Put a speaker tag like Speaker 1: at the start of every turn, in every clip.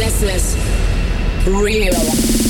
Speaker 1: This is real.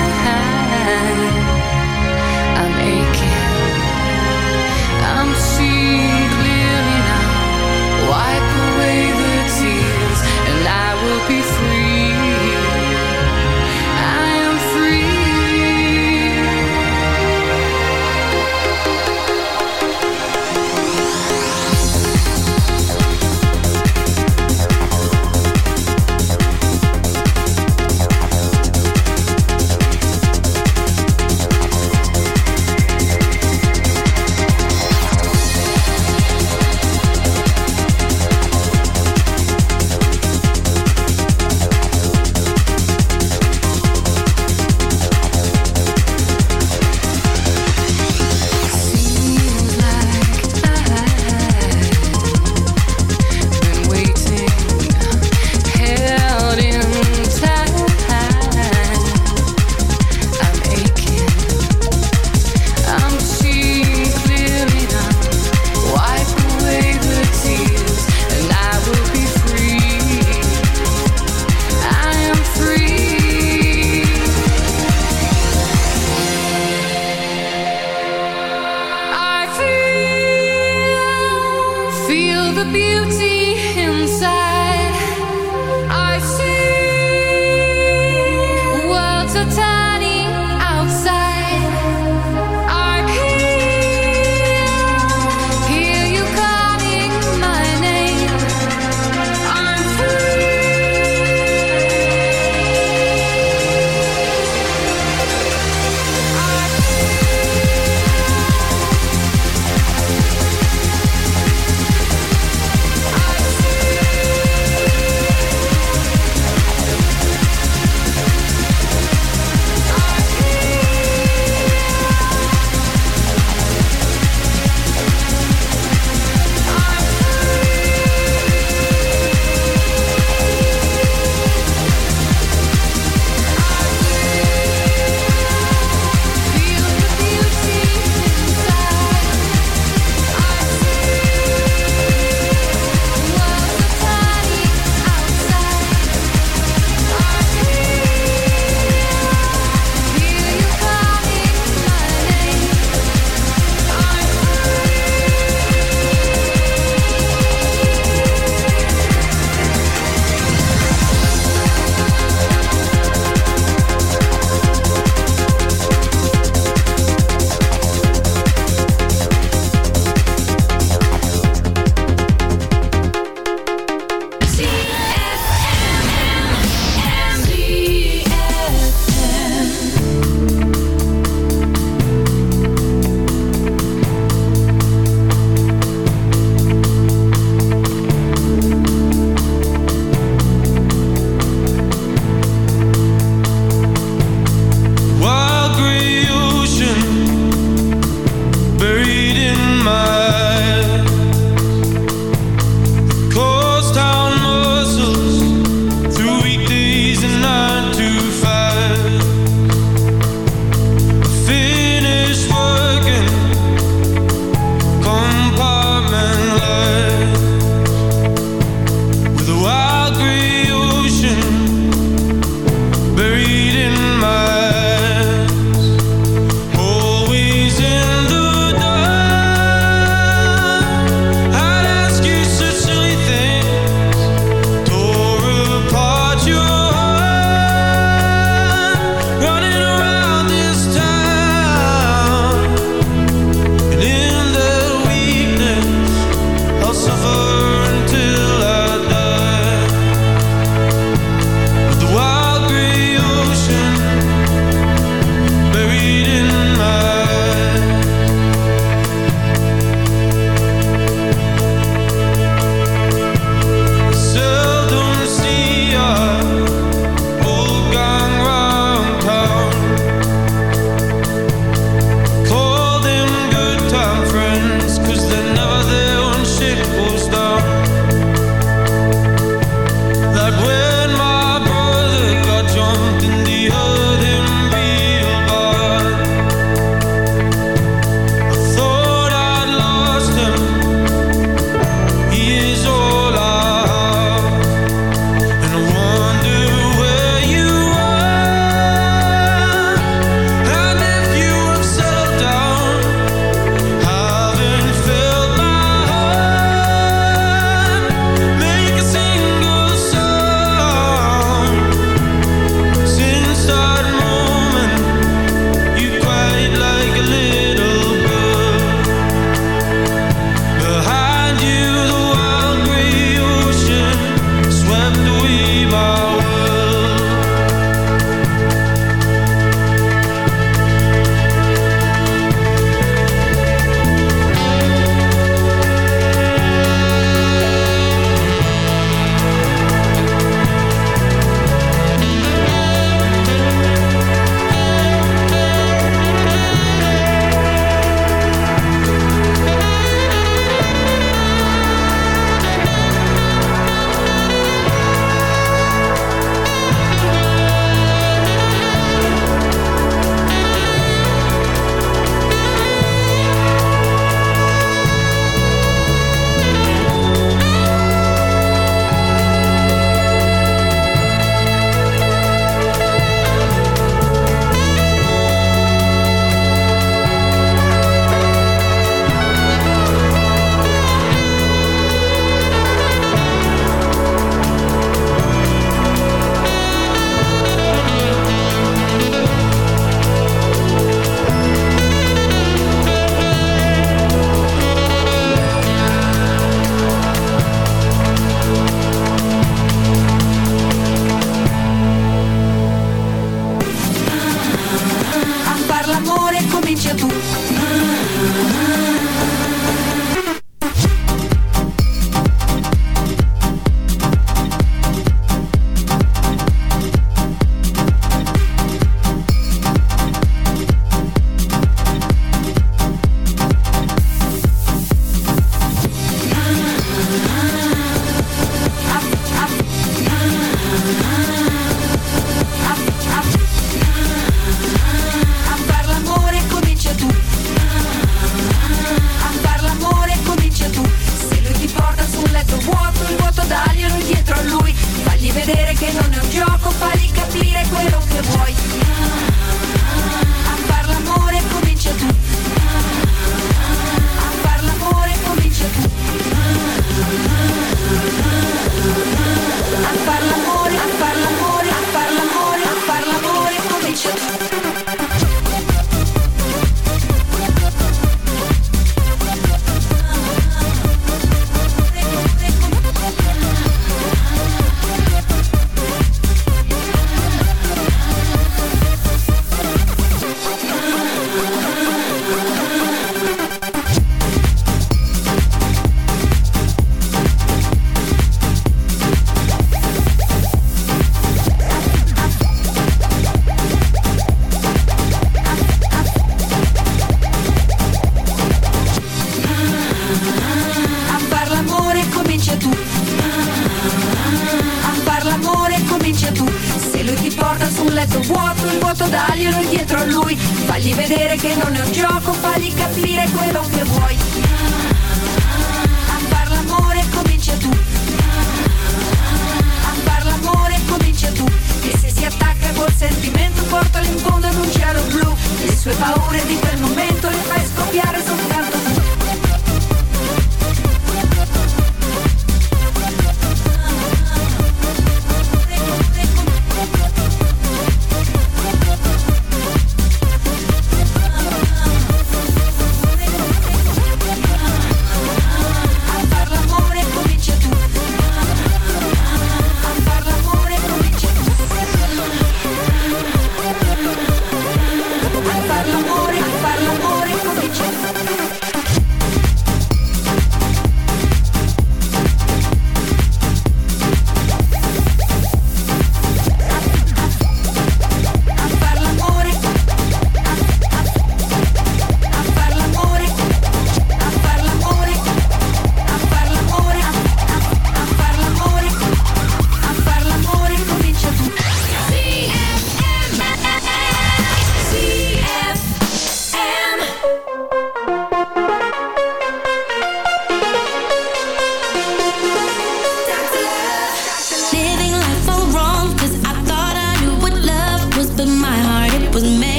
Speaker 1: the
Speaker 2: beauty inside.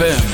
Speaker 2: ZFM.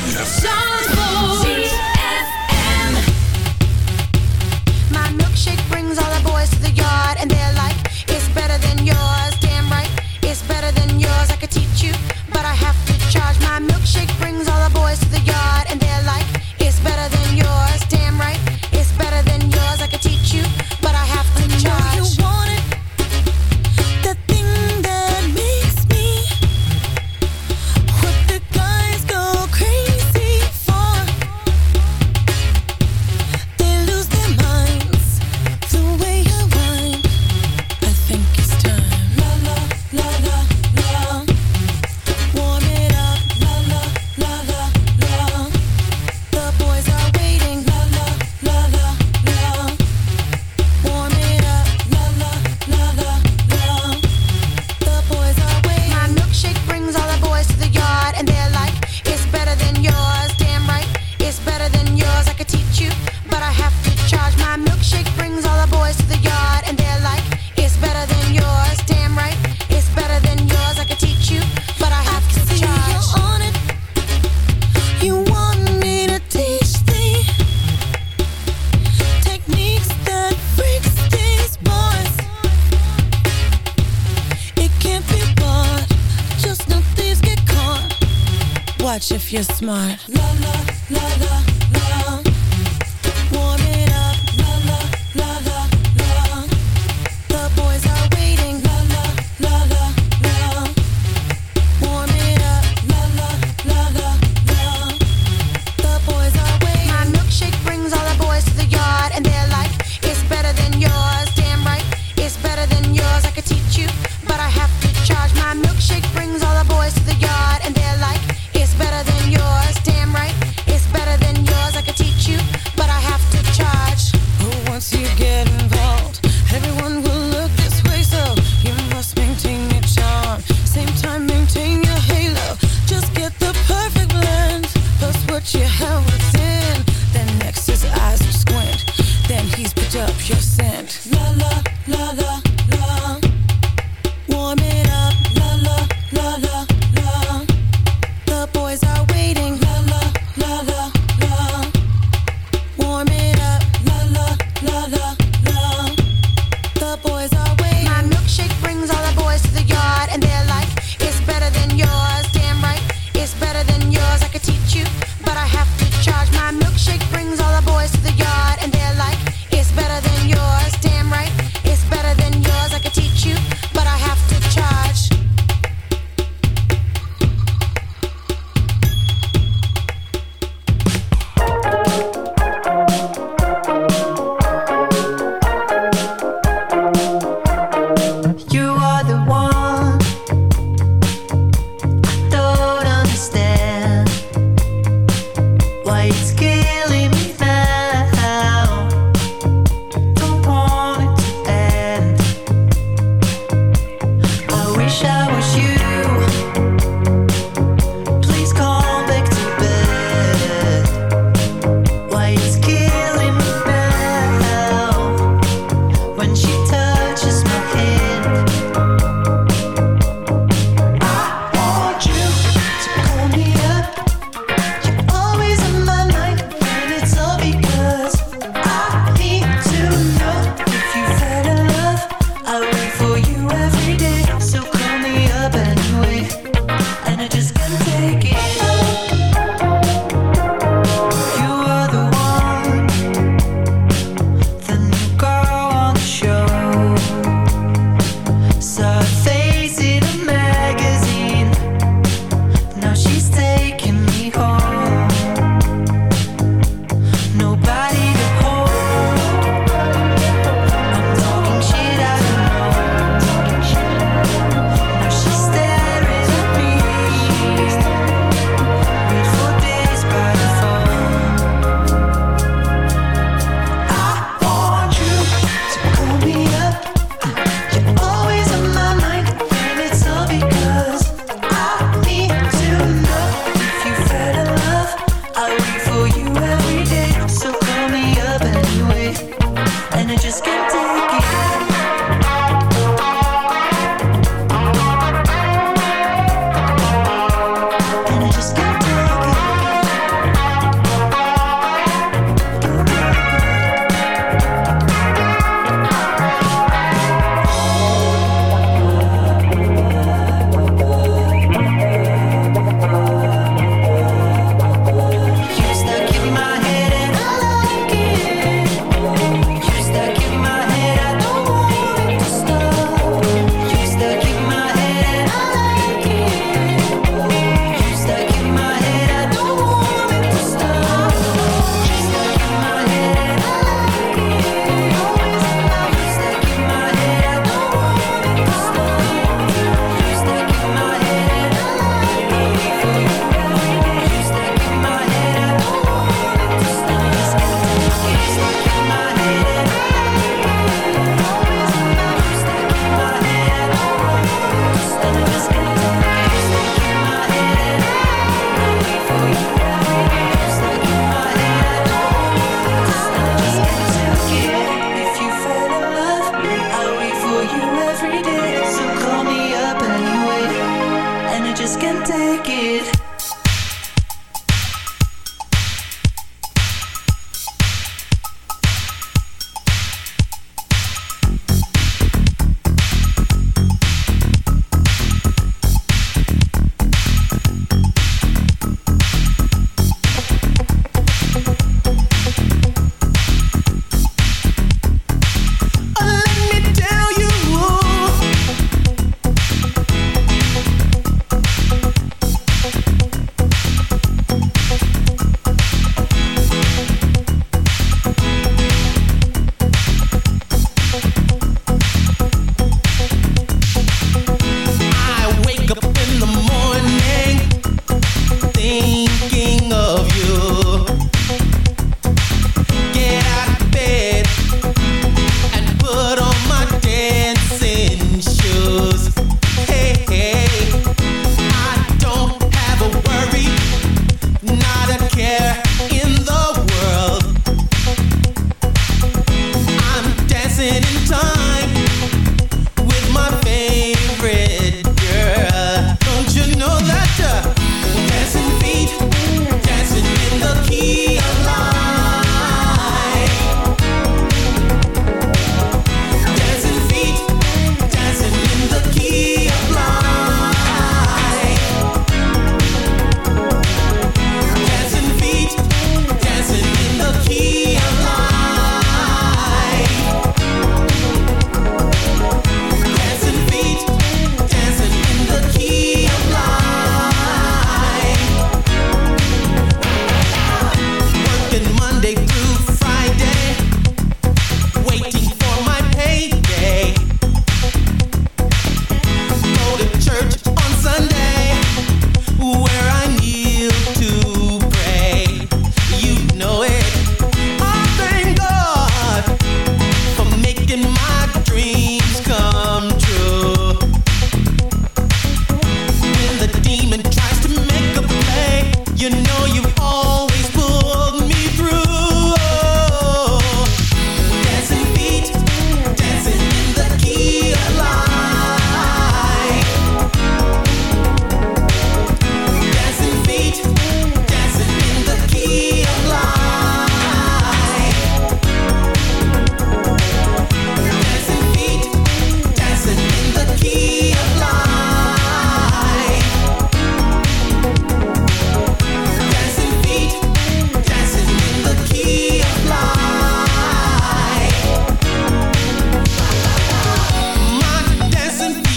Speaker 2: Smart.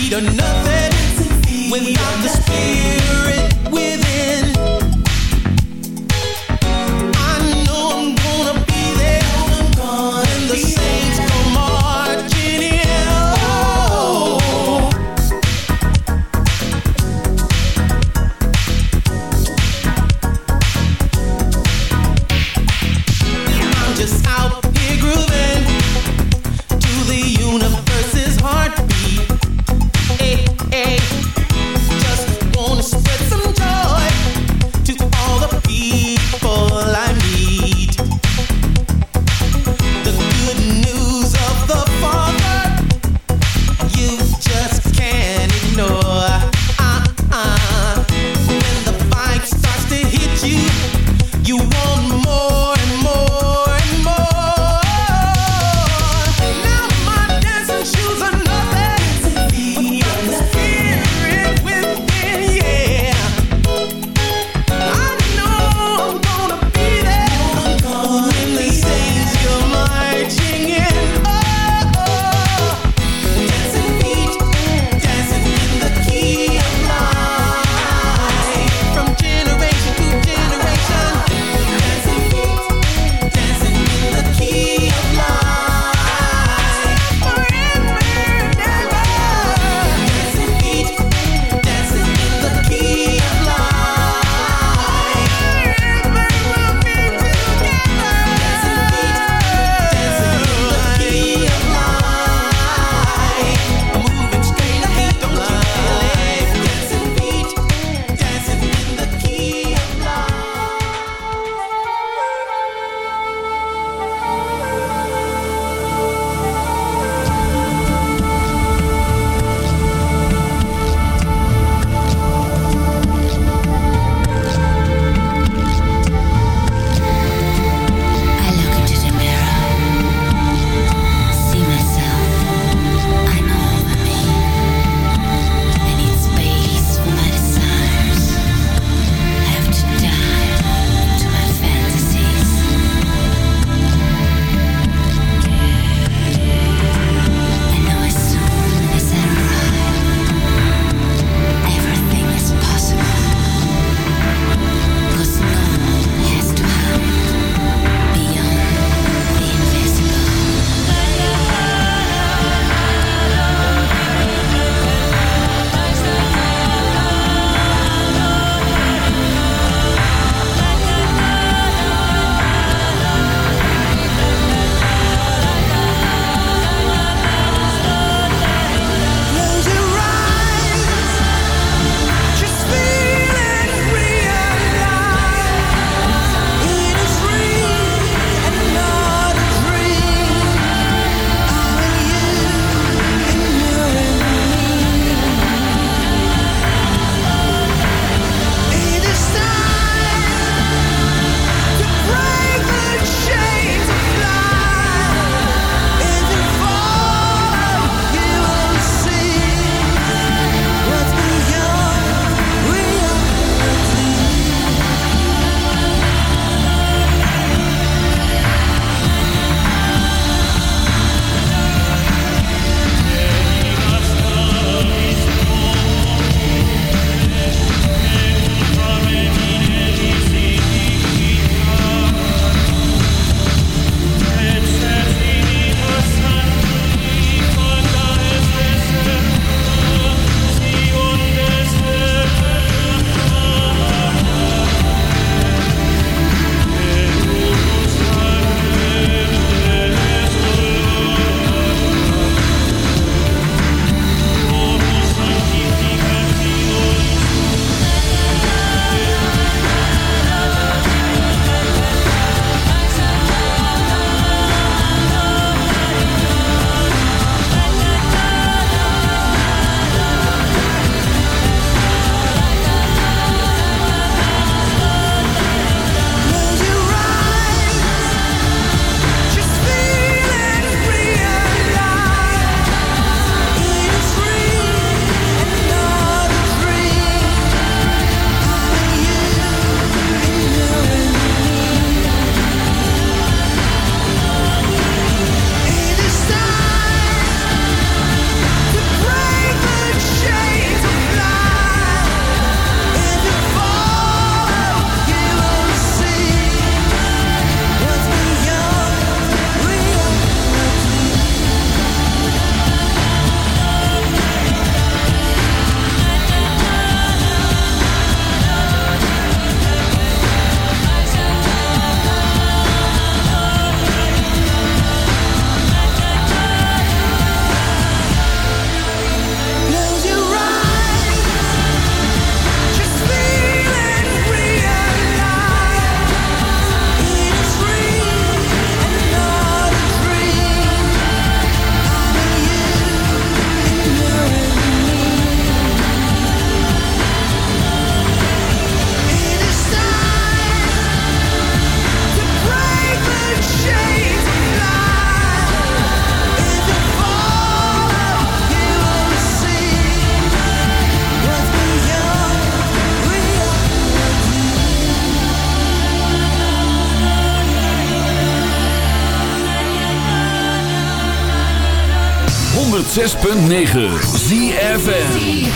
Speaker 2: feet are
Speaker 3: nothing without
Speaker 2: the
Speaker 4: spirit. 106.9 ZFN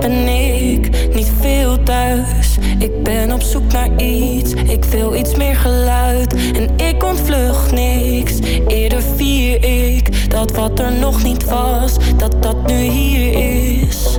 Speaker 5: ben ik niet veel thuis. Ik ben op zoek naar iets, ik wil iets meer geluid. En ik ontvlucht niks, eerder vier ik dat wat er nog niet was, dat dat nu hier is.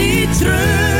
Speaker 6: niet terug.